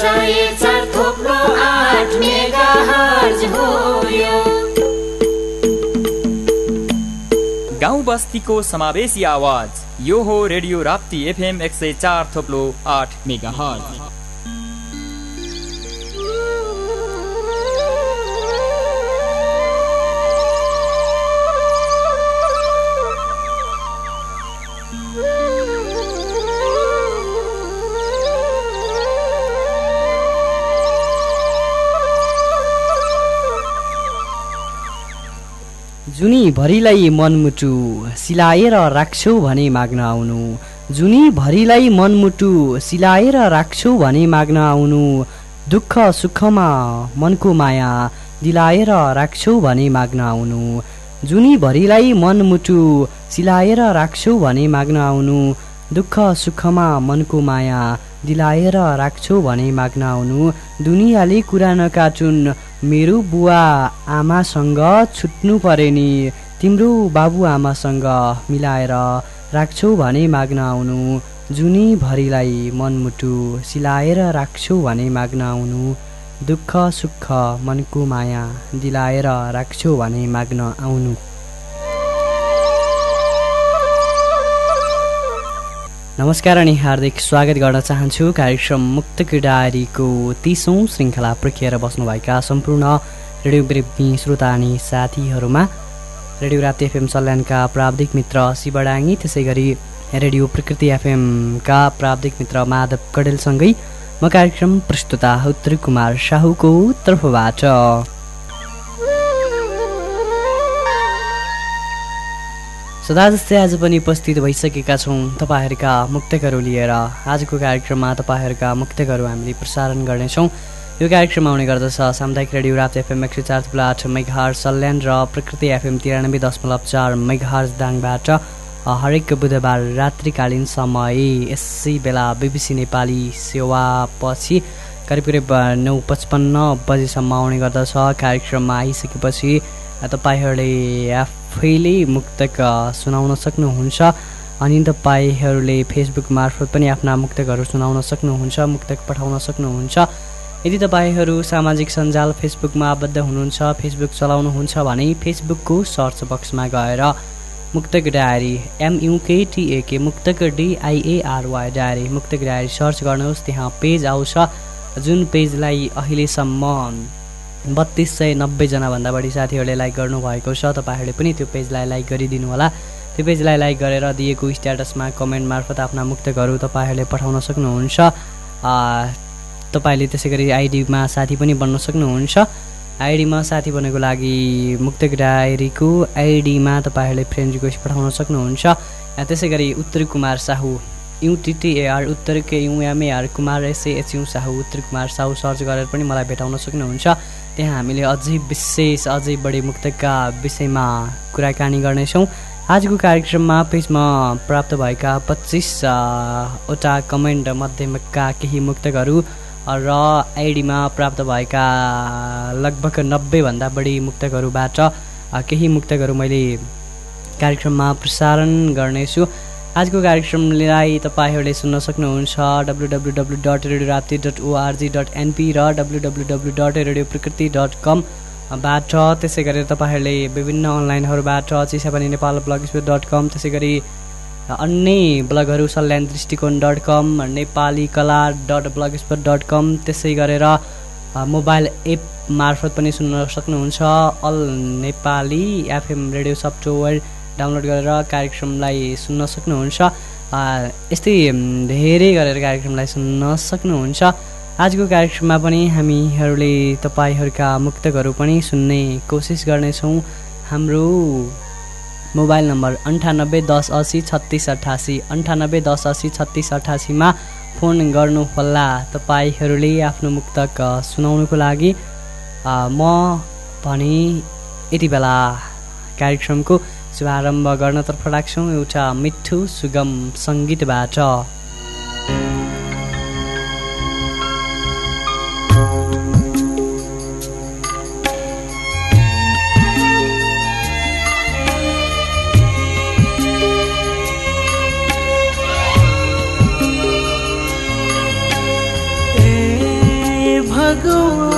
सय चार को हर्ज गाउँ बस्तीको समावेशी आवाज़, यो हो रेडियो राप्ती एफएम एक सय चार थोप्लो आठ मेगा भरिलाई मनमुटु सिलाएर राख्छौ भने माग्न आउनु। जुनी भरिलाई मनमुटु सिलाएर राख्छौ भने माग्न आउनु। दुःख सुखमा मनको माया दिलाएर राख्छौ भने माग्न आउनु। जुनी भरिलाई मनमुटु सिलाएर राख्छौ भने माग्न आउनु। दुःख सुखमा मनको माया दिलाएर राख्छौ भने माग्न आउनु। दुनियाँले कुरा नकाटुन् मेरो बुवा आमासँग छुट्नु परे नि। तिम्रो बाबुआमासँग मिलाएर राख्छौ भने माग्न आउनु। जुनी भरिलाई मनमुटु सिलाएर राख्छौ भने माग्न आउनु। दुःख सुख मनको माया दिलाएर राख्छौ भने माग्न आउनु। नमस्कार अनि हार्दिक स्वागत गर्न चाहन्छु। कार्यक्रम मुक्त डायरीको तिसौँ श्रृङ्खला प्रक्रिया बस्नुभएका सम्पूर्ण रेडियो प्रेमी श्रोता अनि साथीहरूमा रेडियो राति एफएम सल्यानका प्राविधिक मित्र शिवडाङ्गी त्यसै गरी रेडियो प्रकृति एफएमका प्राविधिक मित्र माधव कडेलसँगै म कार्यक्रम प्रस्तुता उत्तर कुमार साहुको तर्फबाट। सदा जस्तै आज पनि उपस्थित भइसकेका छौँ। तपाईँहरूका मुक्तकहरू लिएर आजको कार्यक्रममा तपाईँहरूका मुक्तकहरू हामीले प्रसारण गर्नेछौँ। यो कार्यक्रम आउने गर्दछ सामुदायिक रेडियो रात एफएम एक सय चार थुप्रो आठ मेघार सल्यान र प्रकृति एफएम तिरानब्बे दशमलव चार मेघार दाङबाट हरेक बुधबार रात्रिकालीन समय यसै बेला बिबिसी नेपाली सेवापछि करिब करिब नौ पचपन्न बजीसम्म आउने गर्दछ। कार्यक्रममा आइसकेपछि तपाईँहरूले आफैले मुक्तक सुनाउन सक्नुहुन्छ। अनि तपाईँहरूले फेसबुक मार्फत पनि आफ्ना मुक्तकहरू सुनाउन सक्नुहुन्छ मुक्तक पठाउन सक्नुहुन्छ। यदि तपाईँहरू सामाजिक सञ्जाल फेसबुकमा आबद्ध हुनुहुन्छ फेसबुक चलाउनुहुन्छ भने फेसबुकको सर्च बक्समा गएर Muktak diary M U K T A K Muktak D I A R Y diary Muktak diary search गर्नुहोस्। त्यहाँ पेज आउँछ। जुन पेजलाई अहिलेसम्म बत्तिस सय नब्बेजनाभन्दा बढी साथीहरूले लाइक गर्नुभएको छ। तपाईँहरूले पनि त्यो पेजलाई लाइक गरिदिनु होला। त्यो पेजलाई लाइक गरेर दिएको स्ट्याटसमा कमेन्ट मार्फत आफ्ना मुक्तकहरू तपाईँहरूले पठाउन सक्नुहुन्छ। तपाईँले त्यसै गरी आइडीमा साथी पनि बन्न सक्नुहुन्छ। आइडीमा साथी बन्नको लागि मुक्तक डायरीको आइडीमा तपाईँहरूले फ्रेन्ड रिक्वेस्ट पठाउन सक्नुहुन्छ। त्यसै गरी उत्तर कुमार साहु युटिटिएआर उत्तर के युएमएआर कुमार एसएएचयु साहु उत्तर कुमार साहु सर्च गरेर पनि मलाई भेटाउन सक्नुहुन्छ। त्यहाँ हामीले अझै विशेष अझै बढी मुक्तका विषयमा कुराकानी गर्नेछौँ। आजको कार्यक्रममा पेजमा प्राप्त भएका पच्चिसवटा कमेन्ट मध्येका केही मुक्तकहरू र आइडीमा प्राप्त भएका लगभग नब्बेभन्दा बढी मुक्तकहरूबाट केही मुक्तकहरू मैले कार्यक्रममा प्रसारण गर्नेछु। आजको कार्यक्रमलाई तपाईँहरूले सुन्न सक्नुहुन्छ W W W dot radio Rapti dot ORG dot NP र W W W dot radio Prakriti dot कमबाट त्यसै गरी तपाईँहरूले विभिन्न अनलाइनहरूबाट Chisapani Nepal blog space dot com त्यसै गरी अन्य ब्लगहरू सल्यान दृष्टिकोण dot com Nepali Kala dot blog space dot com त्यसै गरेर मोबाइल एप मार्फत पनि सुन्न सक्नुहुन्छ। All Nepali FM radio software download गरेर कार्यक्रमलाई सुन्न सक्नुहुन्छ। यस्तै धेरै गरेर कार्यक्रमलाई सुन्न सक्नुहुन्छ। आजको कार्यक्रममा पनि हामीहरूले तपाईँहरूका मुक्तकहरू पनि सुन्ने कोसिस गर्नेछौँ। हाम्रो मोबाइल नम्बर अन्ठानब्बे दस असी छत्तिस अठासी अन्ठानब्बे दस असी छत्तिस अठासीमा फोन गर्नुहोला। तपाईँहरूले आफ्नो मुक्तक सुनाउनुको लागि म भने यति बेला कार्यक्रमको शुभारम्भ गर्नतर्फ राख्छौँ। एउटा मिठो सुगम सङ्गीतबाट। सक्दैनौ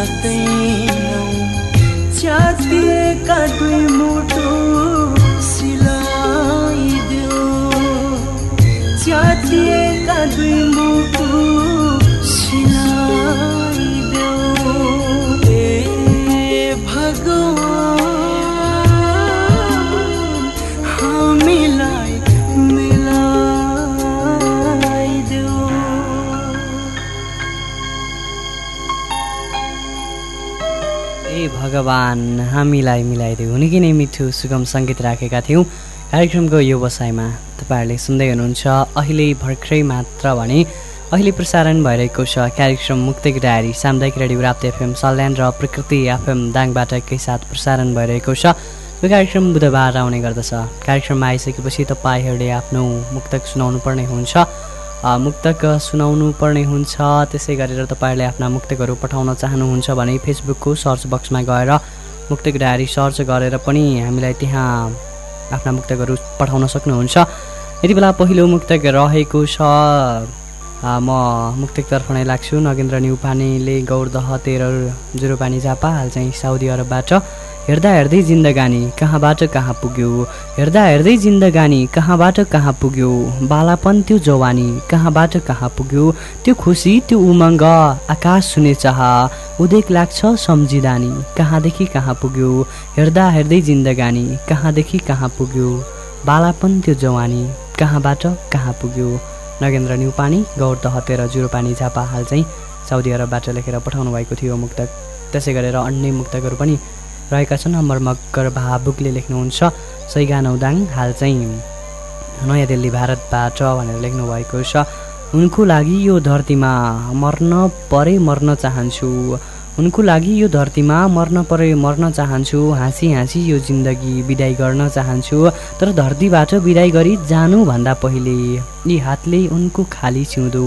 सक्दैनौ च्यातिएका दुई भगवान् हामीलाई मिलाइदियो। निकै नै मिठो सुगम सङ्गीत राखेका थियौँ। कार्यक्रमको यो बसाइमा तपाईँहरूले सुन्दै हुनुहुन्छ अहिले भर्खरै मात्र भने अहिले प्रसारण भइरहेको छ कार्यक्रम मुक्तिक डायरी सामुदायिक रेडियो राप्ती एफएम सल्यान र प्रकृति एफएम दाङबाट एकैसाथ प्रसारण भइरहेको छ। यो कार्यक्रम बुधबार आउने गर्दछ। कार्यक्रममा आइसकेपछि तपाईँहरूले आफ्नो मुक्तक सुनाउनु पर्ने हुन्छ। मुक्तक सुनाउनु पर्ने हुन्छ। त्यसै गरेर तपाईँहरूले आफ्ना मुक्तकहरू पठाउन चाहनुहुन्छ भने फेसबुकको सर्च बक्समा गएर मुक्तक डायरी सर्च गरेर पनि हामीलाई त्यहाँ आफ्ना मुक्तकहरू पठाउन सक्नुहुन्छ। यति बेला पहिलो मुक्तक रहेको छ। म मुक्तकतर्फ नै लाग्छु। नगेन्द्र न्युपानेले गौरदह तेह्र जुरोपानी झापा हाल चाहिँ साउदी अरबबाट। हेर्दा हेर्दै जिन्दगानी कहाँबाट कहाँ पुग्यो? हेर्दा हेर्दै जिन्दगानी कहाँबाट कहाँ पुग्यो? बालापन त्यो जवानी कहाँबाट कहाँ पुग्यो? त्यो खुसी त्यो उमङ्ग आकाश सुने चाह उदेक लाग्छ सम्झिदानी कहाँदेखि कहाँ पुग्यो? हेर्दा हेर्दै जिन्दगानी कहाँदेखि कहाँ पुग्यो? बालापन त्यो जवानी कहाँबाट कहाँ पुग्यो? नगेन्द्र न्युपानी गौर दहतेर जुरोपानी झापा हाल चाहिँ साउदी अरबबाट लेखेर पठाउनु भएको थियो मुक्तक। त्यसै गरेर अन्य मुक्तकहरू पनि रहेका छन्। अमर मकर भावुकले लेख्नुहुन्छ सैगा नौदाङ हाल चाहिँ नयाँ दिल्ली भारतबाट भनेर लेख्नु भएको छ। उनको लागि यो धरतीमा मर्न परे मर्न चाहन्छु। उनको लागि यो धरतीमा मर्न परे मर्न चाहन्छु हाँसी हाँसी यो जिन्दगी बिदाई गर्न चाहन्छु तर धरतीबाट बिदाई गरी जानुभन्दा पहिले यी हातले उनको खाली सिउँदो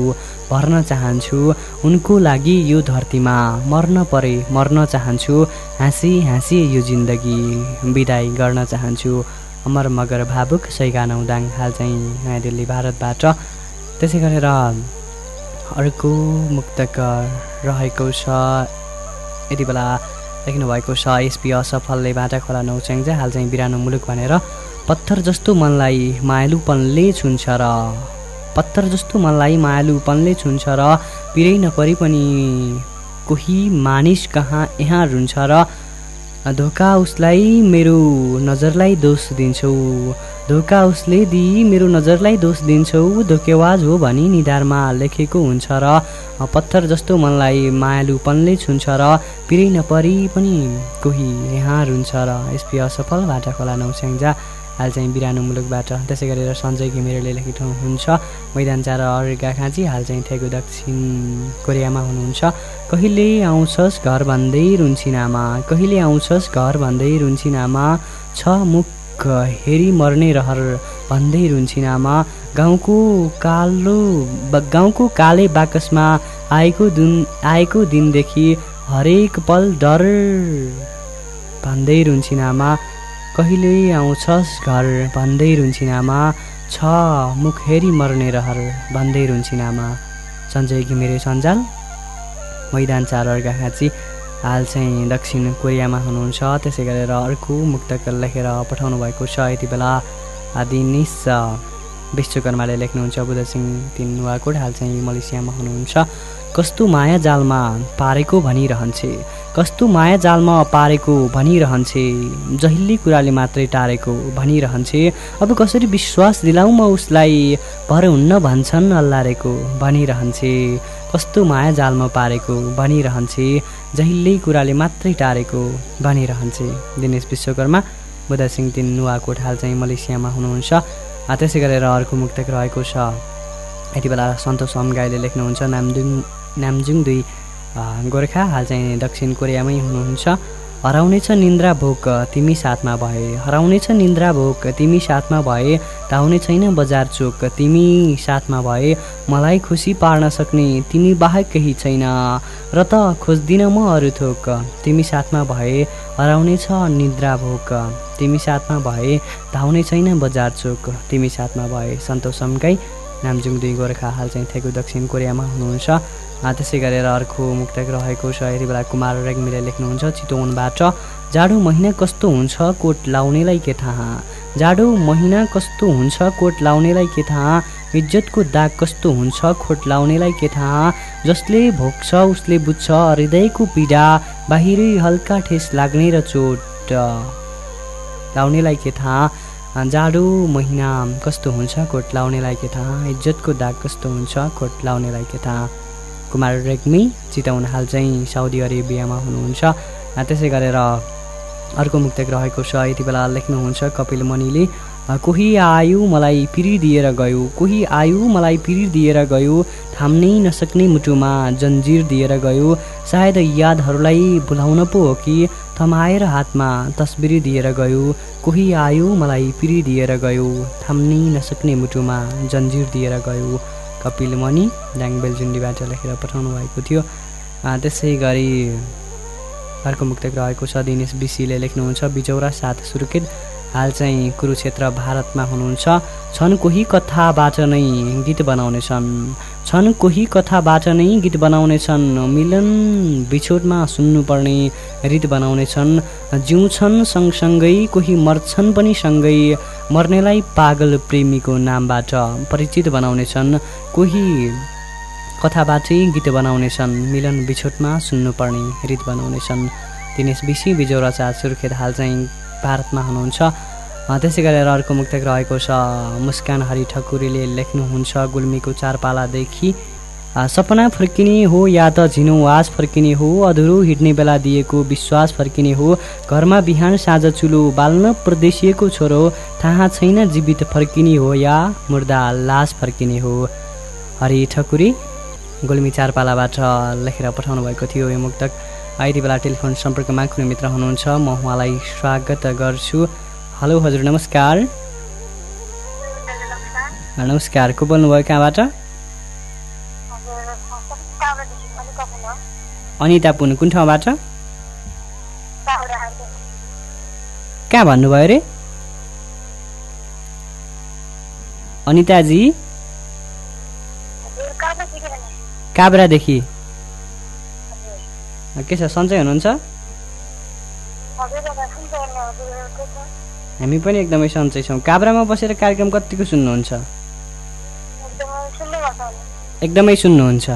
भर्न चाहन्छु। उनको लागि यो धरतीमा मर्न परे मर्न चाहन्छु हाँसी हाँसी यो जिन्दगी बिदाई गर्न चाहन्छु। अमर मगर भावुक सैगा नौदाङ हाल चाहिँ नयाँ दिल्ली भारतबाट। त्यसै गरेर अर्को मुक्तक रहेको छ। यति बेला लेख्नुभएको छ एसपी असफलले बाटा खोला नौच्याङ्जा हाल चाहिँ बिरानो मुलुक भनेर पत्थर जस्तो मनलाई मायालुपनले छुन्छ र पत्थर जस्तो मनलाई मायालुपनले छुन्छ र पिरै नपरे पनि कोही मानिस कहाँ यहाँ रुन्छ र धोका उसलाई मेरो नजरलाई दोष दिन्छौ। धोका उसले दिई मेरो नजरलाई दोष दिन्छौ धोकेवाज हो भनी निधारमा लेखेको हुन्छ र पत्थर जस्तो मनलाई मायालुपनले छुन्छ र पिरै नपरी पनि कोही यहाँ रुन्छ र एसपी असफलबाट खोला हाल चाहिँ बिरानो मुलुकबाट। त्यसै गरेर सञ्जय घिमिरेले लेखेको हुन्छ मैदान चार अर्का खाँची हाल चाहिँ थेगो दक्षिण कोरियामा हुनुहुन्छ। कहिले आउँछस् घर भन्दै रुन्सिनामा कहिले आउँछस् घर भन्दै रुन्सिनामा छ मुख हेरी मर्ने रहर भन्दै रुन्सिनामा गाउँको कालो गाउँको काले बाकसमा आएको दिन आएको दिनदेखि हरेक पल डर भन्दै रुन्सिनामा कहिले आउँछस् घर भन्दै रुन्सिनामा छ मुख हेरी मर्ने रहर भन्दै रुन्सिनामा सञ्जय घिमिरे सञ्जाल। मैदान चार अर्का खाँची हाल चाहिँ दक्षिण कोरियामा हुनुहुन्छ। त्यसै गरेर अर्को मुक्तक लेखेर पठाउनु भएको छ यति बेला। दिनिस विश्वकर्माले लेख्नुहुन्छ बुधसिंह तिन नुवाकोट हाल चाहिँ मलेसियामा हुनुहुन्छ। कस्तो माया जालमा पारेको भनिरहन्छे कस्तो माया जालमा पारेको भनिरहन्छे जहिल्ली कुराले मात्रै टारेको भनिरहन्छे। अब कसरी विश्वास दिलाउँ म उसलाई? भर हुन्न भन्छन् अल्लारेको भनिरहन्छे। कस्तो माया जालमा पारेको भनिरहन्छे जहिल्यै कुराले मात्रै टारेको भनिरहन्छे। दिनेश विश्वकर्मा बुधसिंह तिन नुवाकोट हाल चाहिँ मलेसियामा हुनुहुन्छ। त्यसै गरेर अर्को मुक्तक रहेको छ। यति बेला सन्तोष अम्गाईले लेख्नुहुन्छ नामजुङ नामजुङ दुई गोर्खा हाल चाहिँ दक्षिण कोरियामै हुनुहुन्छ। हराउनेछ निन्द्रा भोक तिमी साथमा भए। हराउनेछ निन्द्रा भोक तिमी साथमा भए। धाउने छैन बजार चोक तिमी साथमा भए। मलाई खुसी पार्न सक्ने तिमी बाहेक केही छैन। र त खोज्दिनँ म अरू थोक। तिमी साथमा भए। हराउनेछ निद्रा भोक तिमी साथमा भए। धाउने छैन बजार चोक तिमी साथमा भए। सन्तोष समकाई नामजुङ दुई गोर्खा हाल चाहिँ थेगु दक्षिण कोरियामा हुनुहुन्छ। त्यसै गरेर अर्को मुक्तक रहेको यति बेला कुमार रेग्मीले लेख्नुहुन्छ चितवनबाट जाडो महिना कस्तो हुन्छ कोट लाउनेलाई के थाहा? जाडो महिना कस्तो हुन्छ कोट लाउनेलाई के थाहा? इज्जतको दाग कस्तो हुन्छ खोट लाउनेलाई के थाहा? जसले भोग्छ उसले बुझ्छ हृदयको पीडा बाहिरै हल्का ठेस लाग्ने र चोट लाउनेलाई के थाहा? जाडो महिना कस्तो हुन्छ? कोट लाउनेलाई के थाहा? इज्जतको दाग कस्तो हुन्छ? कोट लाउनेलाई के थाहा? कुमार रेग्मी चिताउन हाल चाहिँ साउदी अरेबियामा हुनुहुन्छ। त्यसै गरेर अर्को मुक्तक रहेको छ। यति बेला लेख्नुहुन्छ कपिल मणिले कोही आयो मलाई दिएर गयो कोही आयो मलाई दिएर गयो थाम्नै नसक्ने मुटुमा जन्जिर दिएर गयो। सायद यादहरूलाई भुलाउन पो हो कि थमाएर हातमा तस्बिर दिएर गयो। कोही आयो मलाई पिरी दिएर गयो। थाम्नै नसक्ने मुटुमा जन्जिर दिएर गयो। कपिल मणि ल्याङबेल जुन्डीबाट लेखेर पठाउनु भएको थियो। त्यसै गरी अर्को मुक्तक रहेको छ दिनेश बिसीले लेख्नुहुन्छ बिजौरा साथ सुर्खेत। हाल चाहिँ कुरुक्षेत्र भारतमा हुनुहुन्छ। छन् कोही कथाबाट नै गीत बनाउनेछन्। छन् कोही कथाबाट नै गीत बनाउनेछन्। मिलन बिछोडमा सुन्नुपर्ने रीत बनाउनेछन्। जिउँछन् सँगसँगै कोही मर्छन् पनि सँगै। मर्नेलाई पागल प्रेमीको नामबाट परिचित बनाउनेछन्। कोही कथाबाटै गीत बनाउनेछन्। मिलन बिछोटमा सुन्नुपर्ने रीत बनाउनेछन्। दिनेश बिसी बिजौरा चार सुर्खेत हाल चाहिँ भारतमा हुनुहुन्छ। त्यसै गरेर अर्को मुक्तक रहेको छ मुस्कान हरि ठकुरीले लेख्नुहुन्छ गुल्मीको चारपालादेखि। सपना फर्किने हो या त झिनो वास फर्किने हो अधुरो हिँड्ने बेला दिएको विश्वास फर्किने हो। घरमा बिहान साँझ चुलो बाल्न प्रदेशिएको छोरो थाहा छैन जीवित फर्किने हो या मुर्दा लास फर्किने हो। हरि ठकुरी गुल्मी चारपालाबाट लेखेर पठाउनु भएको थियो यो मुक्तक। यति बेला टेलिफोन सम्पर्कमा कुनै मित्र हुनुहुन्छ म उहाँलाई स्वागत गर्छु। हेलो हजुर नमस्कार। नमस्कार। को बोल्नुभयो कहाँबाट? अनिता पुन कुन ठाउँबाट? कहाँ भन्नुभयो रे? अनिताजी? काभ्रादेखि के छ सन्चै हुनुहुन्छ? हामी पनि एकदमै सन्चै छौँ। काभ्रामा बसेर कार्यक्रम कतिको सुन्नुहुन्छ? एकदमै सुन्नुहुन्छ।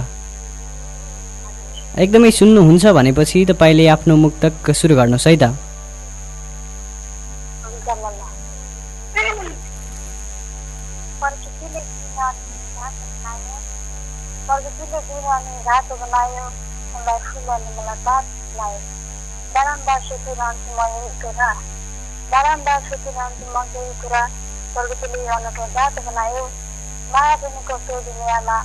एकदमै सुन्नुहुन्छ भनेपछि तपाईँले आफ्नो मुक्तक सुरु गर्नुहोस् है त? सोचिरहन्छु म यही कुरा बारम्बार सोचिरहन्छु म केही कुरा प्रगतिले अनौठो घाटो बनायो माया दिनको त्यो दुनियाँमा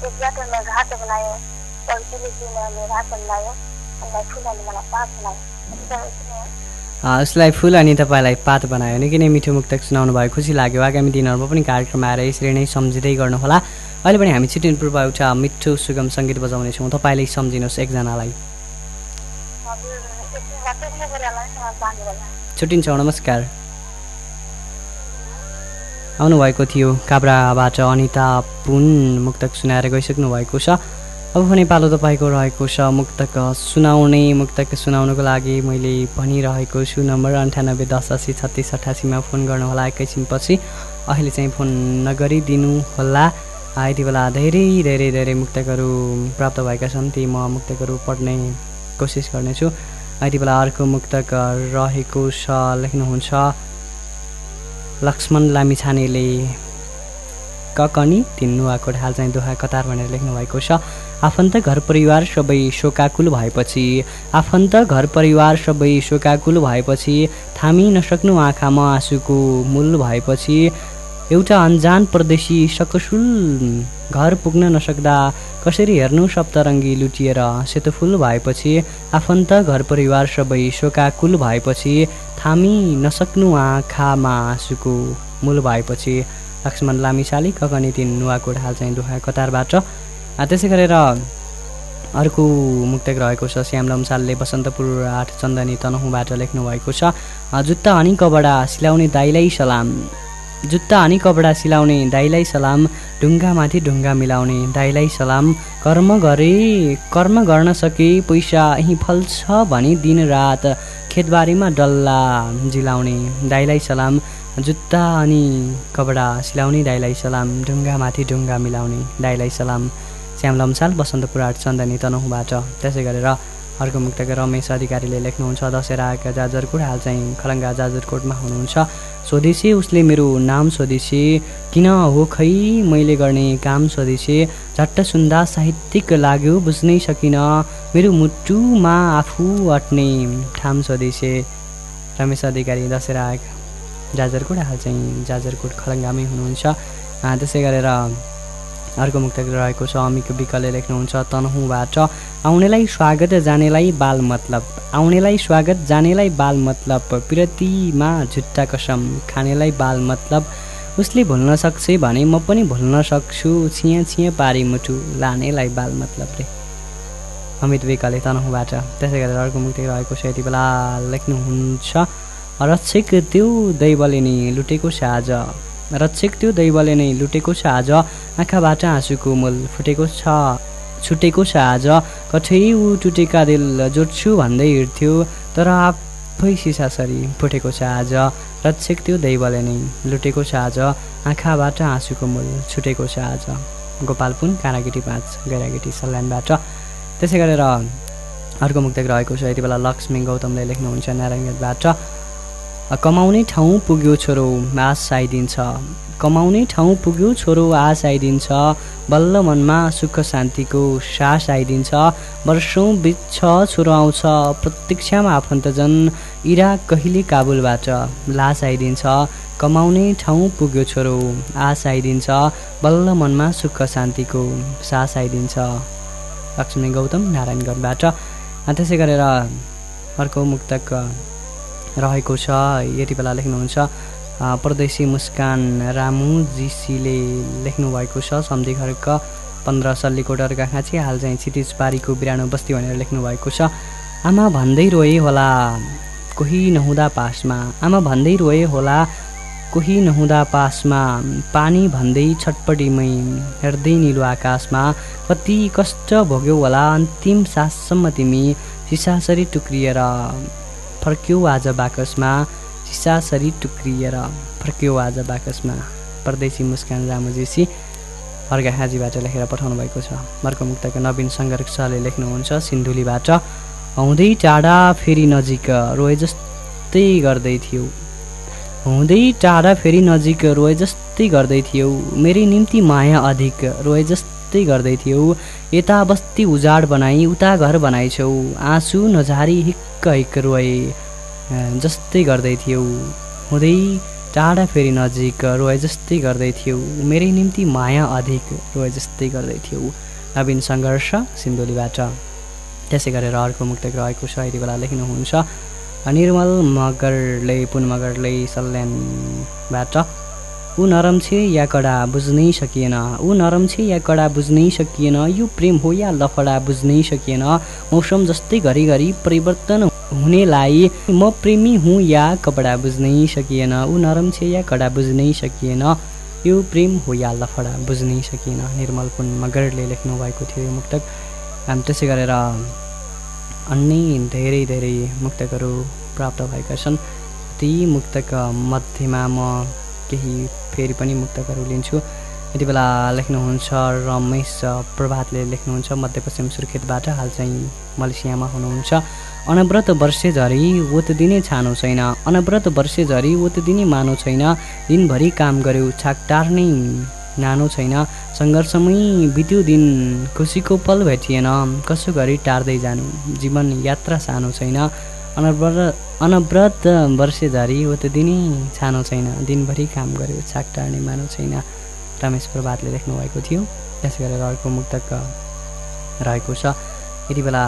एक बाटोमा घाटो बनायो प्रगतिले दुनियाँले घाटो बनायो उनलाई फुल अनि मलाई पात बनायो उसलाई फुल अनि तपाईँलाई पात बनायो निकै नै मिठो मुक्तक सुनाउनु भयो खुसी लाग्यो आगामी दिनहरूमा पनि कार्यक्रम आएर यसरी नै सम्झिँदै गर्नुहोला अहिले पनि हामी छिटिन पूर्व एउटा मिठो सुगम सङ्गीत बजाउनेछौँ तपाईँले सम्झिनुहोस् एकजनालाई हजुर एकछिन घाटो गरेर बाँधेर छुट्टिन्छौँ नमस्कार। आउनुभएको थियो काभ्राबाट अनिता पुन मुक्तक सुनाएर गइसक्नु भएको छ। अब पनि पालो तपाईँको रहेको छ मुक्तक सुनाउने मुक्तक सुनाउनुको लागि मैले भनिरहेको छु नम्बर अन्ठानब्बे दस असी छत्तिस अठासीमा फोन गर्नुहोला एकैछिनपछि। अहिले चाहिँ फोन नगरिदिनु होला। यति बेला धेरै धेरै धेरै मुक्तकहरू प्राप्त भएका छन्। ती म मुक्तकहरू पढ्ने कोसिस गर्नेछु। यति बेला अर्को मुक्तक रहेको छ लेख्नुहुन्छ लक्ष्मण लामिछानेले। ककनी तिन नुवाको ढाल चाहिँ दोहा कतार भनेर लेख्नुभएको छ। आफन्त घर परिवार सबै शोकाकुल भएपछि आफन्त घर परिवार सबै शोकाकुल भएपछि थामी नसक्नु आँखामा आँसुको मूल भएपछि एउटा अन्जान परदेशी सकसुल। घर पुग्न नसक्दा कसरी हेर्नु सप्तरङ्गी लुटिएर सेतो फुल भएपछि आफन्त घर परिवार सबै शोकाकुल भएपछि थामी नसक्नु आँखामा आँसुको मूल भएपछि लक्ष्मण लामिसाली ककनी तिन नुवाको ढाल चाहिँ दुखा कतारबाट त्यसै गरेर अर्को मुक्तक रहेको छ श्याम लम्सालले बसन्तपुर आठ चन्दनी तनहुँबाट लेख्नु भएको छ। जुत्ता अनि कपडा सिलाउने दाइलाई सलाम। जुत्ता अनि कपडा सिलाउने दाइलाई सलाम ढुङ्गामाथि ढुङ्गा मिलाउने दाइलाई सलाम कर्म गरे कर्म गर्न सके पैसा यहीँ फल्छ भने दिनरात खेतबारीमा डल्ला जिलाउने दाइलाई सलाम जुत्ता अनि कपडा सिलाउने दाइलाई सलाम ढुङ्गामाथि ढुङ्गा मिलाउने दाइलाई सलाम। श्याम लम्साल बसन्तपुर आठ चन्दनी तनहुँबाट। त्यसै गरेर अर्को मुक्तक रमेश अधिकारीले लेख्नुहुन्छ दसेराका जाजरकोट हाल चाहिँ खलङ्गा जाजरकोटमा हुनुहुन्छ। सोधेसे उसले मेरो नाम सोधेसे किन हो खै? मैले गर्ने काम सोधेसे झट्ट सुन्दा साहित्यिक लाग्यो बुझ्नै सकिनँ। मेरो मुटुमा आफू अट्ने ठाम सोधेसे रमेश अधिकारी दसेरा जाजरकोट हाल चाहिँ जाजरकोट खलङ्गामै हुनुहुन्छ। त्यसै गरेर अर्को मुक्तक रहेको छ अमिको विकले लेख्नुहुन्छ तनहुँबाट। आउनेलाई स्वागत जानेलाई बाल मतलब आउनेलाई स्वागत जानेलाई बाल मतलब पिरतीमा झुट्टा कसम खानेलाई बाल मतलब उसले भुल्न सक्छ भने म पनि भुल्न सक्छु। छिया छिया पारी मुटु लानेलाई बाल मतलबले अमित विकले तनहुँबाट। त्यसै गरेर अर्को मुक्ति रहेको छ। यति बेला लेख्नुहुन्छ रक्षक त्यो दैवले नै लुटेको आज रक्षक त्यो दैवले नै लुटेको छ आज आँखाबाट आँसुको मूल फुटेको छ। छुटेको छ आज कठै ऊ टुटेका दिल जोड्छु भन्दै हिँड्थ्यो तर आफै सिसासरी फुटेको छ आज रक्षक त्यो दैवले नै लुटेको छ आज आँखाबाट आँसुको मूल छुटेको छ आज गोपालपुन काँडागिटी पाँच गैरागिटी सल्यानबाट। त्यसै गरेर अर्को मुक्तक रहेको छ यति बेला लक्ष्मी गौतमले लेख्नुहुन्छ नारायणगढबाट। कमाउने ठाउँ पुग्यो छोरो आश आइदिन्छ। कमाउने ठाउँ पुग्यो छोरो आश आइदिन्छ। बल्ल मनमा सुख शान्तिको सास आइदिन्छ। वर्षौँ बित्छ छोरो आउँछ। प्रतीक्षामा आफन्तजन इरा कहिले काबुलबाट लास आइदिन्छ। कमाउने ठाउँ पुग्यो छोरो आश आइदिन्छ। बल्ल मनमा सुख शान्तिको सास आइदिन्छ। लक्ष्मी गौतम नारायणगढबाट। त्यसै गरेर अर्को मुक्तक रहेको छ। यति बेला लेख्नुहुन्छ परदेशी मुस्कान रामु जीसीले लेख्नुभएको छ। सम्झी खर्क पन्ध्र सल्लीकोट अर्घाखाँची हाल चाहिँ क्षितिज पारीको बिरानो बस्ती भनेर लेख्नुभएको छ। आमा भन्दै रोए होला कोही नहुँदा पासमा। आमा भन्दै रोए होला कोही नहुँदा पासमा। पानी भन्दै छटपटीमै हेर्दै निलो आकाशमा। कति कष्ट भोग्यौ होला अन्तिम साससम्म तिमी सिसासरी टुक्रिएर फर्क्यौ आज बाकसमा सिसासरी टुक्रिएर फर्क्यौ आज बाकसमा। परदेशी मुस्कान रामुजेसी अर्घाखाँजीबाट लेखेर पठाउनु भएको छ। मुक्तको नवीन सङ्घर्षले लेख्नुहुन्छ सिन्धुलीबाट। आउँदै टाढा फेरि नजिक रोए जस्तै गर्दै थियो। हुँदै टाढा फेरि नजिक रोए जस्तै गर्दै थियौ। मेरै निम्ति माया अधिक रोए जस्तै गर्दै थियौ। यता बस्ती उजाड बनाई उता घर बनाइछौ आँसु नझारी हिक्क हिक्क रोए जस्तै गर्दै थियौ। हुँदै टाढा फेरि नजिक रोए जस्तै गर्दै थियौ। मेरै निम्ति माया अधिक रोए जस्तै गर्दै थियौ। नवीन सङ्घर्ष सिन्धुलीबाट। त्यसै गरेर अर्को मुक्तक रहेको छ यति बेला लेख्नुहुन्छ निर्मल मगरले पुन मगरले सल्यानबाट। ऊ नरम छे या कडा बुझ्नै सकिएन? ऊ नरम छे या कडा बुझ्नै सकिएन? यो प्रेम हो या लफडा बुझ्नै सकिएन? मौसम जस्तै घरिघरि परिवर्तन हुनेलाई म प्रेमी हुँ या कपडा बुझ्नै सकिएन? ऊ नरम छे या कडा बुझ्नै सकिएन? यो प्रेम हो या लफडा बुझ्नै सकिएन? निर्मल पुन मगरले लेख्नु भएको थियो यो मुक्तक। अनि त्यसै गरेर अन्य धेरै धेरै मुक्तकहरू प्राप्त भएका छन्। ती मुक्तक मध्येमा म केही फेरि पनि मुक्तकहरू लिन्छु। यति बेला लेख्नुहुन्छ रमेश प्रभातले लेख्नुहुन्छ मध्यपश्चिम सुर्खेतबाट। हाल चाहिँ मलेसियामा हुनुहुन्छ। अनव्रत वर्षे झरी ओत दिने छानो छैन। अनव्रत वर्षे झरी ओत दिने मानो छैन। दिनभरि काम गऱ्यो छाक टार्ने नानो छैन। सङ्घर्षमै बित्यो दिन खुसीको पल भेटिएन। कसो गरी टार्दै जानु? जीवन यात्रा सानो छैन। अनव्रत अनव्रत वर्षे झरी हो त दिनै छानो छैन। दिनभरि काम गर्यो छाक टार्ने मानो छैन। रमेश प्रभातले लेख्नुभएको थियो। त्यसै गरेर अर्को मुक्तक रहेको छ। यति बेला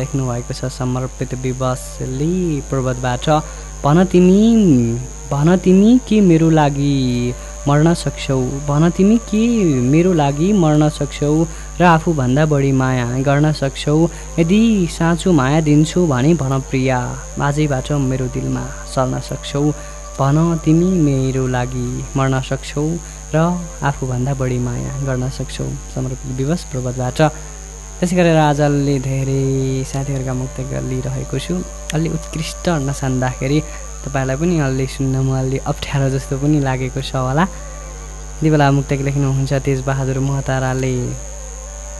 लेख्नुभएको छ समर्पित विवशले पर्वतबाट भन तिमी भन तिमी के मेरो लागि मर्न सक्छौ। भन तिमी के मेरो लागि मर्न सक्छौ? र आफूभन्दा बढी माया गर्न सक्छौ? यदि साँचो माया दिन्छु भने भन प्रिया आजैबाट मेरो दिलमा सर्न सक्छौ। भन तिमी मेरो लागि मर्न सक्छौ र आफूभन्दा बढी माया गर्न सक्छौ। समर्पित विवश पर्वतबाट त्यसै गरेर आजले धेरै साथीहरूका मुक्त लिइरहेको छु। अलि उत्कृष्ट नसान्दाखेरि तपाईँहरूलाई पनि अलि सुन्नमा अलि अप्ठ्यारो जस्तो पनि लागेको छ होला। यति बेला मुक्तक लेख्नुहुन्छ तेजबहादुर महताराले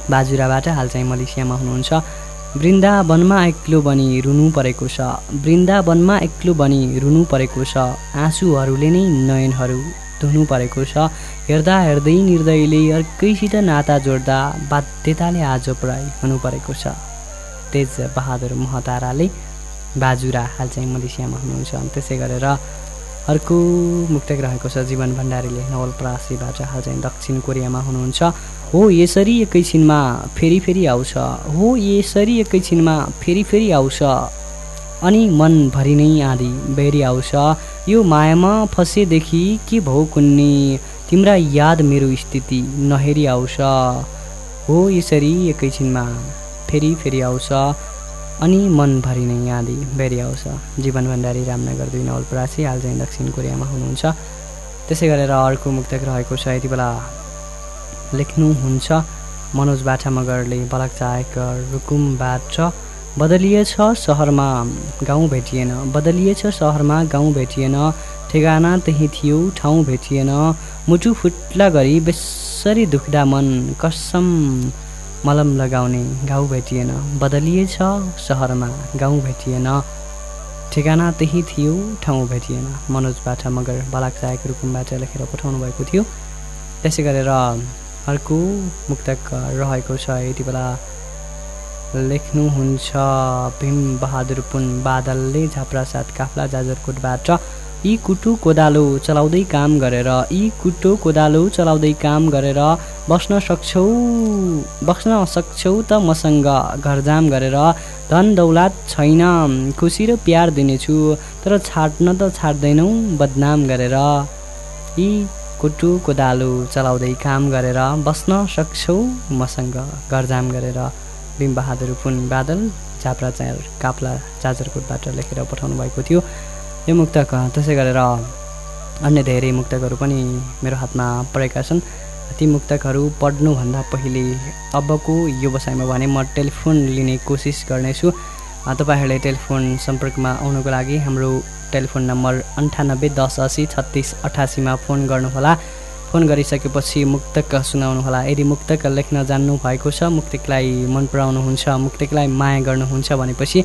बाजुराबाट हाल चाहिँ मलेसियामा हुनुहुन्छ। वृन्दावनमा एक्लो बनी रुनु परेको छ। वृन्दावनमा एक्लो बनी रुनु परेको छ। आँसुहरूले नै नयनहरू धुनु परेको छ। हेर्दा हेर्दै निर्दयले अर्कैसित नाता जोड्दा बाध्यताले आज पढाइ हुनु परेको छ। तेज बहादुर महताराले बाजुरा हाल चाहिँ मलेसियामा हुनुहुन्छ। अनि त्यसै गरेर अर्को मुक्तक रहेको छ जीवन भण्डारीले नवलपरासीबाट हाल चाहिँ दक्षिण कोरियामा हुनुहुन्छ। हो यसरी एकैछिनमा फेरि फेरि आउँछ। हो यसरी एकैछिनमा फेरि फेरि आउँछ। अनि मनभरि नै आँधी बेरी आउँछ। यो मायामा फसेदेखि के भौ कुन्नी? तिम्रा याद मेरो स्थिति नहेरी आउँछ। हो यसरी एकैछिनमा फेरि फेरि आउँछ। अनि मनभरि नै आँधी बेरी आउँछ जीवन भण्डारी रामनगर दुई नवलपरासी हाल चाहिँ दक्षिण कोरियामा हुनुहुन्छ। त्यसै गरेर अर्को मुक्तक रहेको छ यति बेला लेख्नुहुन्छ मनोज बाछा मगरले बलक चायक रुकुमबाट बदलिएछ सहरमा गाउँ भेटिएन बदलिएछ सहरमा गाउँ भेटिएन ठेगाना त्यही थियो ठाउँ भेटिएन मुटु फुट्ला गरी बेसरी दुख्दा मन कसम मलम लगाउने घाउ भेटिएन। बदलिएछ सहरमा गाउँ भेटिएन। ठेगाना त्यही थियो ठाउँ भेटिएन। मनोज बाछा मगर बालक रुकुमबाट लेखेर पठाउनु भएको थियो। त्यसै गरेर अर्को मुक्तक रहेको छ। यति बेला लेख्नुहुन्छ भीम बहादुर पुन बादलले झाप्रा साथ काफ्ला जाजरकोटबाट। यी कुटु कोदालो चलाउँदै काम गरेर यी कुटो कोदालो चलाउँदै काम गरेर बस्न सक्छौ बस्न सक्छौ त मसँग घरजाम गरेर धन दौलात छैन खुसी र प्यार दिनेछु तर छाड्न त छाड्दैनौ बदनाम गरेर। यी कुटु कोदालो चलाउँदै काम गरेर बस्न सक्छौ मसँग घरजाम गरेर। भीमबहादुर पुन बादल झाप्रा चार काप्ला चाजरकोटबाट लेखेर पठाउनु भएको थियो। यो मुक्तक त्यसै गरेर अन्य धेरै मुक्तकहरू पनि मेरो हातमा परेका छन्। ती मुक्तकहरू पढ्नुभन्दा पहिले अबको व्यवसायमा भने म टेलिफोन लिने कोसिस गर्नेछु। तपाईँहरूले टेलिफोन सम्पर्कमा आउनुको लागि हाम्रो टेलिफोन नम्बर अन्ठानब्बे दस असी छत्तिस अठासीमा फोन गर्नुहोला। फोन गरिसकेपछि मुक्तक सुनाउनुहोला। यदि मुक्तक लेख्न जान्नु भएको छ मुक्तकलाई मन पराउनुहुन्छ मुक्तकलाई माया गर्नुहुन्छ भनेपछि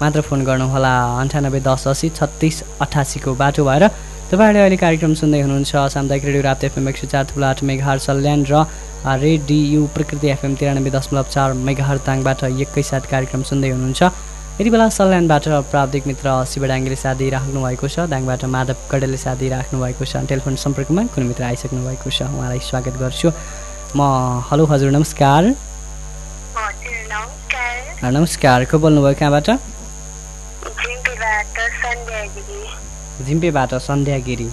मात्र फोन गर्नुहोला। अन्ठानब्बे दस असी छत्तिस अठासीको बाटो भएर तपाईँहरूले अहिले कार्यक्रम सुन्दै हुनुहुन्छ। सामुदायिक रेडियो रात एफएम एक सय चार थुला आठ मेघार सल्यान र रेडियो प्रकृति एफएम तिरानब्बे दशमलव चार मेगाहर ताङबाट एकैसाथ कार्यक्रम सुन्दै हुनुहुन्छ। यति बेला सल्यानबाट प्राविधिक मित्र शिवडाङ्गीले साथ दिइराख्नु भएको छ। दाङबाट माधव कडेलले साथ दिइराख्नु भएको छ। टेलिफोन सम्पर्कमा कुनै मित्र आइसक्नु भएको छ उहाँलाई स्वागत गर्छु। म हेलो हजुर नमस्कार। नमस्कार को बोल्नुभयो कहाँबाट? झिम्पेबाट सन्ध्या गिरी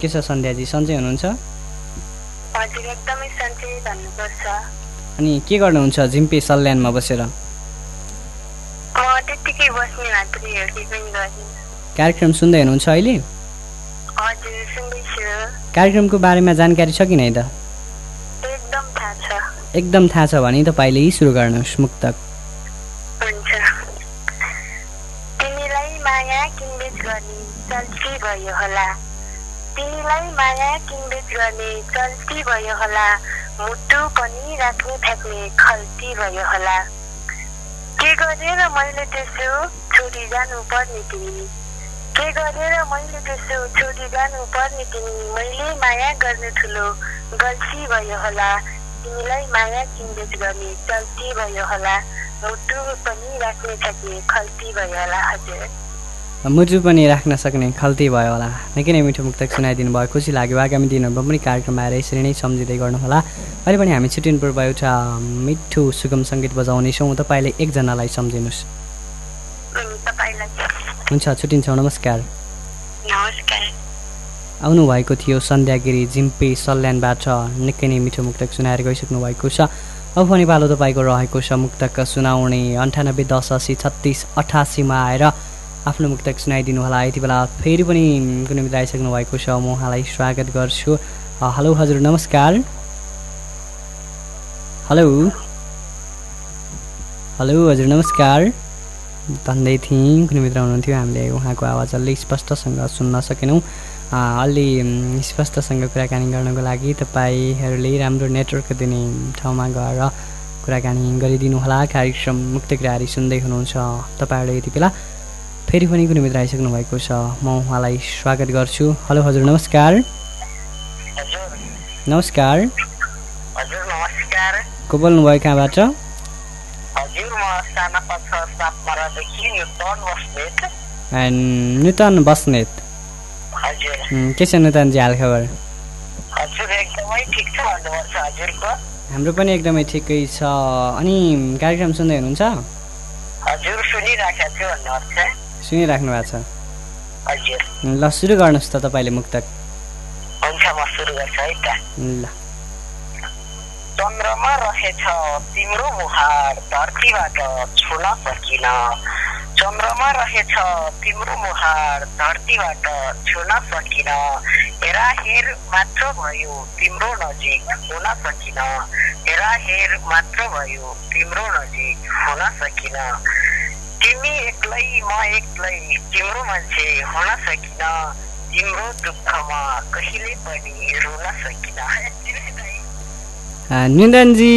के छ सन्ध्याजी सन्चै हुनुहुन्छ? अनि के गर्नुहुन्छ झिम्पे सल्यानमा बसेर? कार्यक्रम सुन्दै हुनुहुन्छ अहिले? कार्यक्रमको बारेमा जानकारी छ कि नै त? एकदम थाहा छ। एकदम थाहा छ भने तपाईँले सुरु गर्नुहोस् मुक्तक हुन्छ तिमीलाई माया किनबेच गर्ने चल्ती भयो होला। तिमीलाई माया किनबेच गर्ने चल्ती भयो होला। मुटु पनि राख्ने फ्याँक्ने खल्ती भयो होला। के गरेर मैले त्यसो छोडी जानु पर्ने तिमी? के गरेर मैले त्यसो छोडी जानु पर्ने तिमी? मैले माया गर्ने ठुलो गल्ती भयो होला। तिमीलाई माया किनबेच गर्ने चल्ती भयो होला। मुटु पनि राख्ने থাকে खल्ती भयो होला हजुर। मुटु पनि राख्न सक्ने खल्ती भयो होला। निकै नै मिठो मुक्तक सुनाइदिनु भयो। खुसी लाग्यो। आगामी दिनहरूमा पनि कार्यक्रम आएर यसरी नै सम्झिँदै गर्नुहोला। अहिले पनि हामी छुट्टिनु पूर्व एउटा मिठो सुगम सङ्गीत बजाउनेछौँ तपाईँले एकजनालाई सम्झिनुहोस्। हुन्छ छुट्टिन्छौँ। नमस्कार। नमस्कार। आउनुभएको थियो सन्ध्यागिरी जिम्पे सल्यानबाट। निकै नै मिठो मुक्तक सुनाएर गइसक्नु भएको छ। अब पनि पालो तपाईँको रहेको छ मुक्तक सुनाउने अन्ठानब्बे दस असी छत्तिस अठासीमा आएर आफ्नो मुक्तक सुनाइदिनु होला। यति बेला फेरि पनि कुनै मित्र आइसक्नु भएको छ म उहाँलाई स्वागत गर्छु। हेलो हजुर नमस्कार। हेलो। हेलो हजुर नमस्कार। भन्दै थियौँ कुनै मित्र हुनुहुन्थ्यो हामीले उहाँको आवाज अलि स्पष्टसँग सुन्न सकेनौँ। अलि स्पष्टसँग कुराकानी गर्नको लागि तपाईँहरूले राम्रो नेटवर्क दिने ठाउँमा गएर कुराकानी गरिदिनु होला। कार्यक्रम मुक्तग्रारी सुन्दै हुनुहुन्छ। तपाईँहरूले यति बेला फेरि पनि कुनै मित्र आइसक्नु भएको छ म उहाँलाई स्वागत गर्छु। हेलो हजुर नमस्कार। नमस्कार। को बोल्नुभयो कहाँबाट? नुतन बस्नेत। के छ नुतनजी हालखबर हाम्रो पनि एकदमै ठिकै छ। अनि कार्यक्रम सुन्दै हुनुहुन्छ? सुनिराख्नु भएको छ। ल सुरु गर्नुहोस् त तपाईँले मुक्तक। ल। चन्द्रमा रहेछ तिम्रो मुहार धरतीबाट छुन सकिन। चन्द्रमा रहेछ तिम्रो मुहार धरतीबाट छुन सकिन। हेराहेर मात्र भयो तिम्रो नजिक हुन सकिन। हेराहेर मात्र भयो तिम्रो नजिक हुन सकिन। तिमी एक्लै म एक्लै तिम्रो मान्छे हुन सकिन तिम्रो दुःखमा. कहिले पनि रुन सकिन आ, नुदनजी.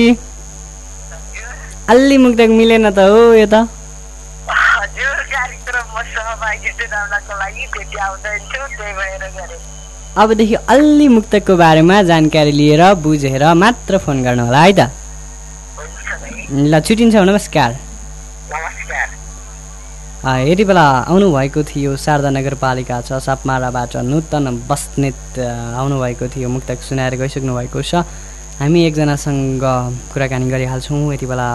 अलि मुक्तक मिलेन त हो यो त हजुर कार्यक्रममा सहभागी जनाउनको लागि भेटी आउँदैछु त्यही भएर गरे। अबदेखि अलि मुक्तकको बारेमा जानकारी लिएर बुझेर मात्र फोन गर्नु होला है त। ल छुट्टिन्छौँ नमस्कार। यति बेला आउनुभएको थियो शारदा नगरपालिका छ सापमाराबाट नूतन बस्नेत आउनुभएको थियो। मुक्तक सुनाएर गइसक्नु भएको छ। हामी एकजनासँग कुराकानी गरिहाल्छौँ। यति बेला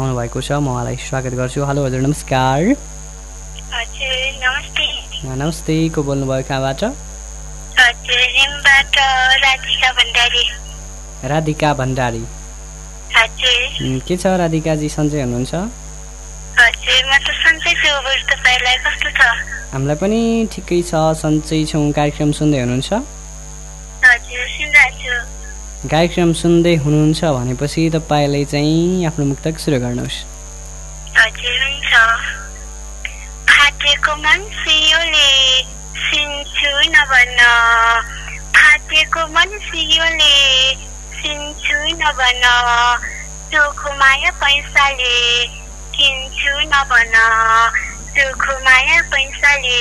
आउनुभएको छ। म उहाँलाई स्वागत गर्छु। हेलो हजुर नमस्कार। नमस्ते। को बोल्नुभयो कहाँबाट? राधिका भण्डारी। के छ राधिकाजी? सन्चै हुनुहुन्छ? हामीलाई पनि ठिकै छ सन्चै छौँ। कार्यक्रम सुन्दै हुनुहुन्छ? कार्यक्रम सुन्दै हुनुहुन्छ भनेपछि तपाईँले चाहिँ आफ्नो मुक्तक सुरु गर्नुहोस्। हजुर हुन्छ। फाटेको मन सियोले सिन्छु नभन फाटेको मन सियोले सिन्छु नभन चोखो माया पैसाले नभन चोखो माया पैसाले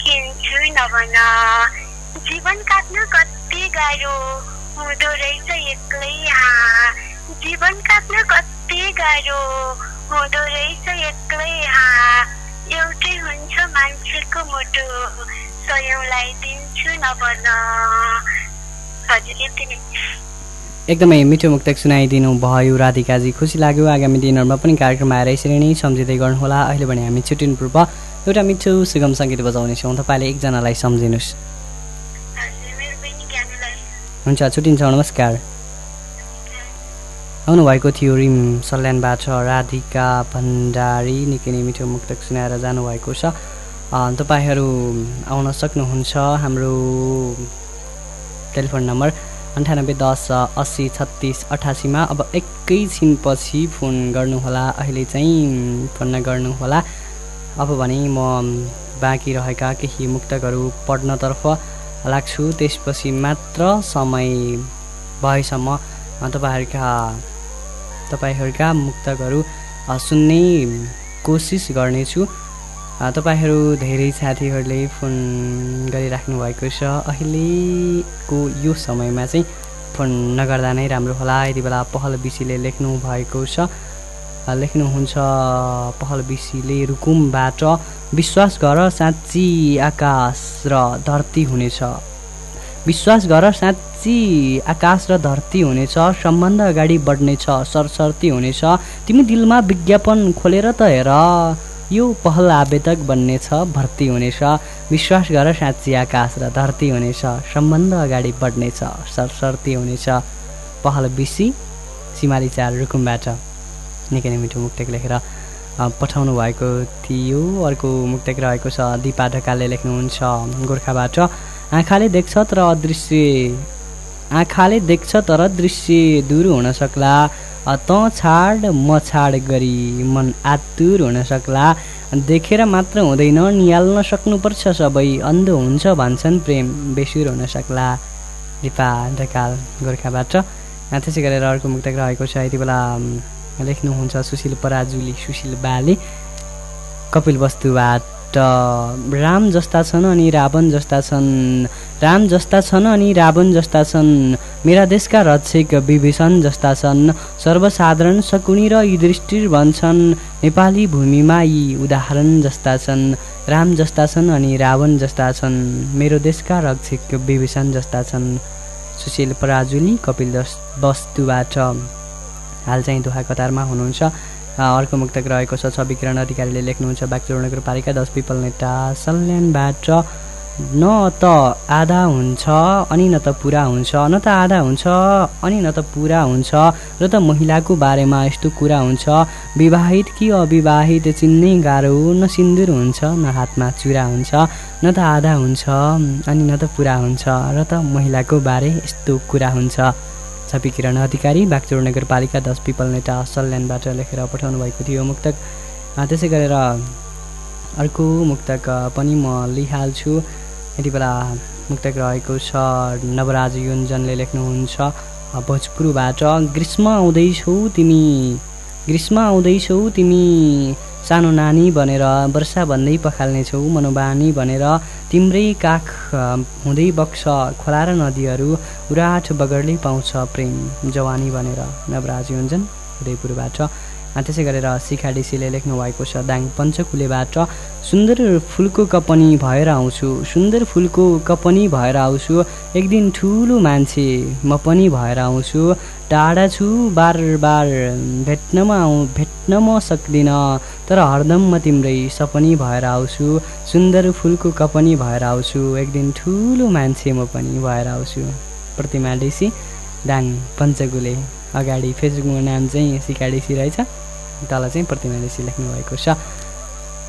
किन्छु नभन जीवन काट्न कति गाह्रो हुँदो रहेछ एक्लै हाँ जीवन काट्न कति गाह्रो हुँदो रहेछ एक्लै हाँ एउटै हुन्छ मान्छेको मुटु स्वयंलाई दिन्छु नभन हजुर यति नै एकदमै मिठो मुक्तक सुनाइदिनु भयो। राधिकाजी खुसी लाग्यो। आगामी दिनहरूमा पनि कार्यक्रम आएर यसरी नै सम्झिँदै गर्नुहोला। अहिले भने हामी छुट्टिनु पूर्व एउटा मिठो सुगम सङ्गीत बजाउनेछौँ। तपाईँले एकजनालाई सम्झिनुहोस्। हुन्छ छुट्टिन्छौँ। नमस्कार। आउनुभएको थियो रिम सल्यानबाट। राधिका भण्डारी निकै नै मिठो मुक्तक सुनाएर जानुभएको छ। तपाईँहरू आउन सक्नुहुन्छ हाम्रो टेलिफोन नम्बर। अन्ठानब्बे दस अस्सी छत्तिस अठासीमा अब एकैछिनपछि फोन गर्नुहोला अहिले चाहिँ फोन नगर्नुहोला। अब भने म बाँकी रहेका केही मुक्तकहरू पढ्नतर्फ लाग्छु। त्यसपछि मात्र समय भएसम्म तपाईँहरूका तपाईँहरूका मुक्तकहरू सुन्ने कोसिस गर्नेछु। तपाईँहरू धेरै साथीहरूले फोन गरिराख्नु भएको छ। अहिलेको यो समयमा चाहिँ फोन नगर्दा नै राम्रो होला। यति बेला पहल बिसीले लेख्नु भएको छ। लेख्नुहुन्छ पहल बिसीले रुकुमबाट विश्वास गर साँच्ची आकाश र धरती हुनेछ। विश्वास गर साँच्ची आकाश र धरती हुनेछ। सम्बन्ध अगाडि बढ्नेछ सरसर्ती हुनेछ। तिमी दिलमा विज्ञापन खोलेर त हेर। यो पहल आवेदक बन्नेछ भर्ती हुनेछ। विश्वास गर साँच्ची आकाश र धरती हुनेछ। सम्बन्ध अगाडि बढ्नेछ सरसर्ती हुनेछ। पहल बिसी सिमाली चार रुकुमबाट। निकै नै मिठो मुक्तक लेखेर पठाउनु भएको थियो। अर्को मुक्तक रहेको छ दिपा ढकालले लेख्नुहुन्छ गोर्खाबाट। आँखाले देख्छ तर अदृश्य आँखाले देख्छ तर दृश्य दूर हुन सक्ला। तँ छाड म छाड गरी मन आतुर हुन सक्ला। देखेर मात्र हुँदैन निहाल्न सक्नुपर्छ सबै। अन्ध हुन्छ भन्छन् प्रेम बेसुर हुन सक्ला। दिपा ढकाल गोर्खाबाट। त्यसै गरेर अर्को मुक्तक रहेको छ। यति बेला लेख्नुहुन्छ सुशील पराजुली सुशील बाले। कपिल वस्तुबाट। राम जस्ता छन् अनि रावण जस्ता छन्। राम जस्ता छन् अनि रावण जस्ता छन्। मेरा देशका रक्षक विभीषण जस्ता छन्। सर्वसाधारण सकुनी र युधिष्ठिर भन्छन्। नेपाली भूमिमा यी उदाहरण जस्ता छन्। राम जस्ता छन् अनि रावण जस्ता छन्। मेरो देशका रक्षक विभीषण जस्ता छन्। सुशील पराजुली कपिल वस्तुबाट हाल चाहिँ दोहा कतारमा हुनुहुन्छ। अर्को मुक्तक रहेको छ छवि किरण अधिकारीले लेख्नुहुन्छ बागचौर नगरपालिका दस पिपल नेता सल्यानबाट न त आधा हुन्छ अनि न त पुरा हुन्छ न त आधा हुन्छ अनि न त पुरा हुन्छ र त महिलाको बारेमा यस्तो कुरा हुन्छ विवाहित कि अविवाहित चिन्नै गाह्रो न सिन्दुर हुन्छ न हातमा चुरा हुन्छ न त आधा हुन्छ अनि न त पुरा हुन्छ र त महिलाको बारे यस्तो कुरा हुन्छ। छपी किरण अधिकारी बागचौर नगरपालिका दस पिपल नेता सल्यानबाट लेखेर पठाउनु भएको थियो मुक्तक। त्यसै गरेर अर्को मुक्तक पनि म लिइहाल्छु। यति बेला मुक्तक रहेको छ नवराज योन्जनले लेख्नुहुन्छ भोजपुरबाट ग्रीष्म आउँदैछौ तिमी ग्रीष्म आउँदैछौ तिमी सानो नानी भनेर वर्षा भन्दै पखाल्नेछौ मनोबानी भनेर तिम्रै काख हुँदै बग्छ। खोला र नदीहरू उराठ बगरले पाउँछ प्रेम। जवानी भनेर नवराज योन्जन उदयपुरबाट। त्यसै गरेर शिखा डिसीले लेख्नु भएको छ दाङ पञ्चकुलेबाट सुन्दर फुलको कपनी भएर आउँछु सुन्दर फुलको कपनी भएर आउँछु एक दिन ठुलो मान्छे म पनि भएर आउँछु टाढा छु बार बार भेट्नमा आउँ भेट्न म सक्दिनँ तर हरदम म तिम्रै सपनी भएर आउँछु सुन्दर फुलको कपनी भएर आउँछु एक दिन ठुलो मान्छे म पनि भएर आउँछु। प्रतिमा डिसी दाङ पञ्चकुले अगाडि फेसबुकमा नाम चाहिँ सिका डिसी रहेछ। तल चाहिँ प्रतिमा डिसी लेख्नु भएको छ।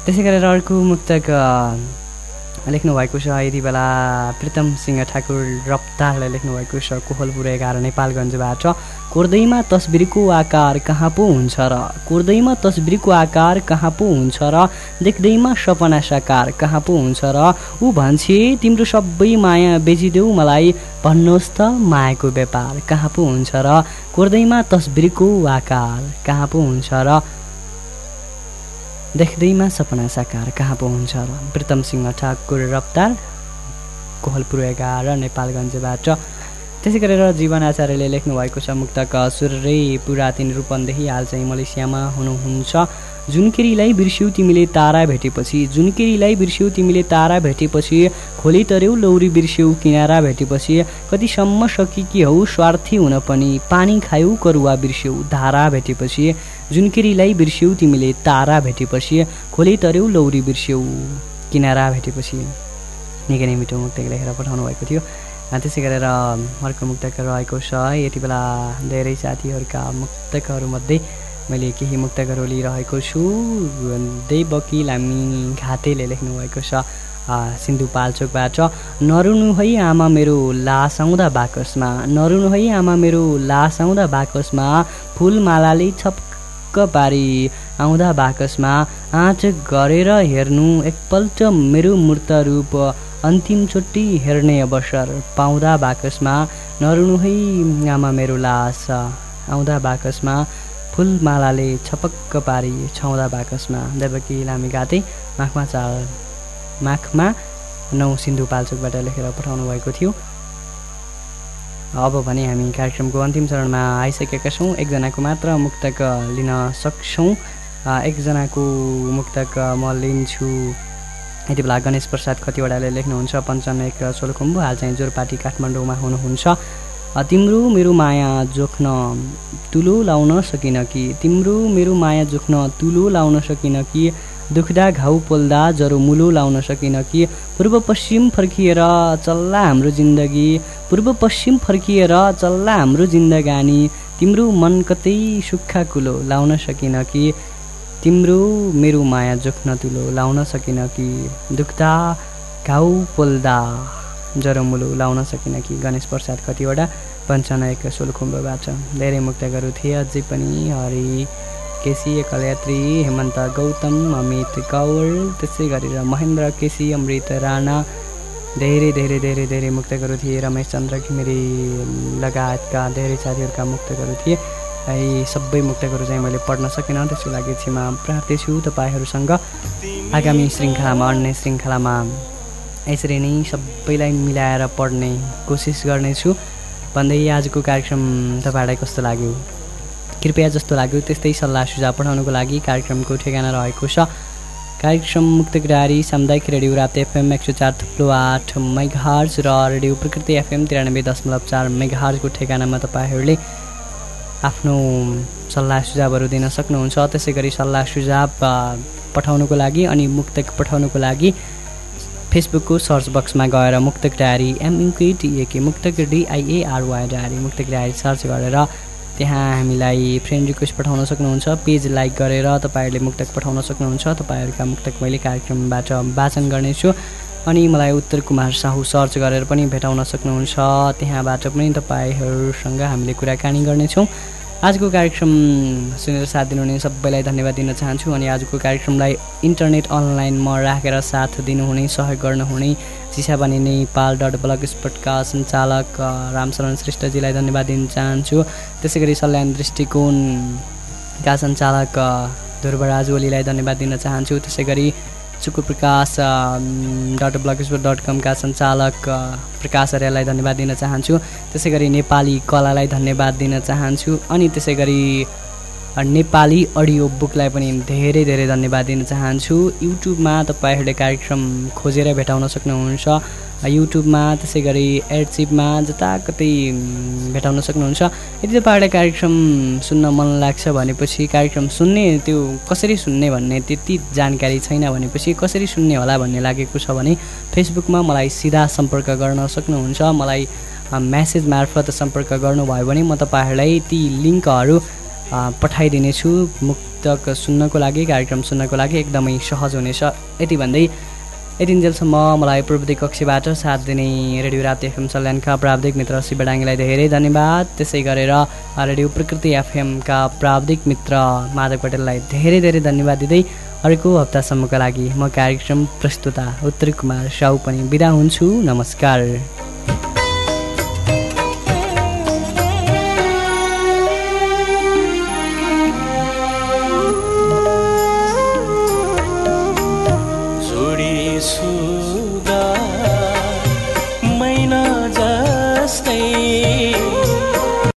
त्यसै गरेर अर्को मुक्तक अ, लेख्नु भएको छ। यति बेला प्रितम सिंह ठाकुर रफ्तारले लेख्नु भएको छ। कोहलपुर एघार नेपालगञ्जबाट कोर्दैमा तस्बिरको आकार कहाँ पो हुन्छ र? कोर्दैमा तस्बिरको आकार कहाँ पो हुन्छ र? देख्दैमा सपना साकार कहाँ पो हुन्छ र? ऊ भन्छे तिम्रो सबै माया बेचिदेऊ मलाई। भन्नुहोस् त मायाको व्यापार कहाँ पो हुन्छ र? कोर्दैमा तस्बिरको आकार कहाँ पो हुन्छ र? देख्दैमा सपना साकार कहाँ पो हुन्छ र प्रितम सिंह ठाकुर रफ्तार कोहलपुर एघार नेपालगञ्जबाट। त्यसै गरेर जीवन आचार्यले लेख्नुभएको छ मुक्तक सुर्रे पुरा तिन रूपन्देही हाल चाहिँ मलेसियामा हुनुहुन्छ। जुनकेरीलाई बिर्स्यौ तिमीले तारा भेटेपछि जुनकेरीलाई बिर्स्यौ तिमीले तारा भेटेपछि खोली तर्यौ लौरी बिर्स्यौ किनारा भेटेपछि कतिसम्म सकिकी हौ स्वार्थी हुन पनि पानी खायौ करुवा बिर्स्यौ धारा भेटेपछि जुनकेरीलाई बिर्स्यौ तिमीले तारा भेटेपछि खोली तर्यौ लौरी बिर्स्यौ किनारा भेटेपछि। निकै नै मिठो मुक्तक लेखेर पठाउनु भएको थियो त्यसै गरेर अर्को मुक्तक रहेको छ। यति बेला धेरै साथीहरूका मुक्तकहरूमध्ये मैले केही मुक्तकहरू लिइरहेको छु। देवकी लामी घातेले लेख्नुभएको छ। सिन्धुपाल्चोकबाट नरुनु है आमा मेरो लास आउँदा बाकसमा। नरुनु है आमा मेरो लास आउँदा बाकसमा। फुलमालाले छपक्क पारी आउँदा बाकसमा आँट गरेर हेर्नु एकपल्ट मेरो मूर्त रूप अन्तिमचोटि हेर्ने अवसर पाउँदा बाकसमा नरुनु है आमा मेरो लास। आउँदा बाकसमा फुलमालाले छपक्क पारी छाउँदा बाकसमा। देवकी लामी गाते माखमा चाल माखमा नौ सिन्धुपाल्चोकबाट लेखेर पठाउनु भएको थियो। अब भने हामी कार्यक्रमको अन्तिम चरणमा आइसकेका छौँ। एकजनाको मात्र मुक्तक लिन सक्छौँ। एकजनाको मुक्तक म लिन्छु। यति बेला गणेश प्रसाद कतिवटाले लेख्नुहुन्छ। पञ्चन एक सोलखुम्बु हाल चाहिँ जोरपाटी काठमाडौँमा हुनुहुन्छ। तिम्रो मेरो माया जोख्न तुलो लाउन सकिन कि? तिम्रो मेरो माया जोख्न तुलो लाउन सकिन कि? दुख्दा घाउ पोल्दा जरो मुलो लाउन सकिन कि? पूर्व पश्चिम फर्किएर चल्ला हाम्रो जिन्दगी। पूर्व पश्चिम फर्किएर चल्ला हाम्रो जिन्दगानी। तिम्रो मन कतै सुक्खा कुलो लाउन सकिन कि? तिम्रो मेरो माया जोख्न तुलो लाउन सकिन कि? दुख्दा घाउ पोल्दा जरोमुलो लाउन सकिन कि? गणेश प्रसाद कतिवटा पञ्चनायक सोलखुम्बबाट धेरै मुक्तकहरू थिए अझै पनि। हरि केसी कलयात्री हेमन्त गौतम अमित कौर त्यसै गरेर महेन्द्र केसी अमृत राणा धेरै धेरै धेरै धेरै मुक्तकहरू थिए। रमेश चन्द्र घिमिरे लगायतका धेरै साथीहरूका मुक्तकहरू थिए। यी सबै मुक्तकहरू चाहिँ मैले पढ्न सकिनँ त्यसको लागि क्षमा प्रार्थी छु तपाईँहरूसँग। आगामी श्रृङ्खलामा अन्य श्रृङ्खलामा यसरी नै सबैलाई मिलाएर पढ्ने कोसिस गर्नेछु। भन्दै आजको कार्यक्रम तपाईँहरूलाई कस्तो लाग्यो? कृपया जस्तो लाग्यो त्यस्तै सल्लाह सुझाव पठाउनुको लागि कार्यक्रमको ठेगाना रहेको छ। कार्यक्रम मुक्तग्रारी सामुदायिक रेडियो रात एफएम एक सय चार थुप्रो आठ मेघार्ज र रेडियो प्रकृति एफएम तिरानब्बे दशमलव चार मेघार्जको ठेगानामा तपाईँहरूले आफ्नो सल्लाह सुझावहरू दिन सक्नुहुन्छ। त्यसै गरी सल्लाह सुझाव पठाउनुको लागि अनि मुक्तक पठाउनुको लागि फेसबुकको सर्च बक्समा गएर Muktak diary M U K T A K Muktak D I A R Y diary Muktak diary search गरेर त्यहाँ हामीलाई फ्रेन्ड रिक्वेस्ट पठाउन सक्नुहुन्छ पेज लाइक गरेर तपाईँहरूले मुक्तक पठाउन सक्नुहुन्छ। तपाईँहरूका मुक्तक मैले कार्यक्रमबाट वाचन गर्नेछु। अनि मलाई उत्तर कुमार साहु सर्च गरेर पनि भेटाउन सक्नुहुन्छ। त्यहाँबाट पनि तपाईँहरूसँग हामीले कुराकानी गर्नेछौँ। आजको कार्यक्रम सुनेर साथ दिनुहुने सबैलाई धन्यवाद दिन चाहन्छु। अनि आजको कार्यक्रमलाई इन्टरनेट अनलाइनमा राखेर साथ दिनुहुने सहयोग गर्नुहुने चिसाबानी नेपाल डट ब्लग स्पटका सञ्चालक रामशरण श्रेष्ठजीलाई धन्यवाद दिन चाहन्छु। त्यसै गरी सल्यान दृष्टिकोणका सञ्चालक ध्रुवराज ओलीलाई धन्यवाद दिन चाहन्छु। त्यसै गरी चुकु प्रकाश डट ब्लगस्पोर्ट डट कमका सञ्चालक प्रकाश आर्यलाई धन्यवाद दिन चाहन्छु। त्यसै गरी नेपाली कलालाई धन्यवाद दिन चाहन्छु। अनि त्यसै गरी नेपाली अडियो बुकलाई पनि धेरै धेरै धन्यवाद दिन चाहन्छु। युट्युबमा तपाईँहरूले कार्यक्रम खोजेर भेटाउन सक्नुहुन्छ। युट्युबमा त्यसै गरी एडसिपमा जताकतै भेटाउन सक्नुहुन्छ। यदि तपाईँहरूलाई कार्यक्रम सुन्न मन लाग्छ भनेपछि कार्यक्रम सुन्ने त्यो कसरी सुन्ने भन्ने त्यति जानकारी छैन भनेपछि कसरी सुन्ने होला भन्ने लागेको छ भने फेसबुकमा मलाई सिधा सम्पर्क गर्न सक्नुहुन्छ। मलाई म्यासेज मार्फत सम्पर्क गर्नुभयो भने म तपाईँहरूलाई ती लिङ्कहरू पठाइदिनेछु। मुक्तक सुन्नको लागि कार्यक्रम सुन्नको लागि एकदमै सहज हुनेछ। यति भन्दै यतिन्जेलसम्म मलाई प्रविधि कक्षीबाट साथ दिने रेडियो राप्ती एफएम सल्यानका प्राविधिक मित्र शिवडाङ्गीलाई धेरै धन्यवाद। त्यसै गरेर रेडियो प्रकृति एफएमका प्राविधिक मित्र माधव पटेललाई धेरै धेरै धन्यवाद दिँदै अर्को हप्तासम्मका लागि म कार्यक्रम प्रस्तुता उत्तर कुमार साउ पनि बिदा हुन्छु। नमस्कार।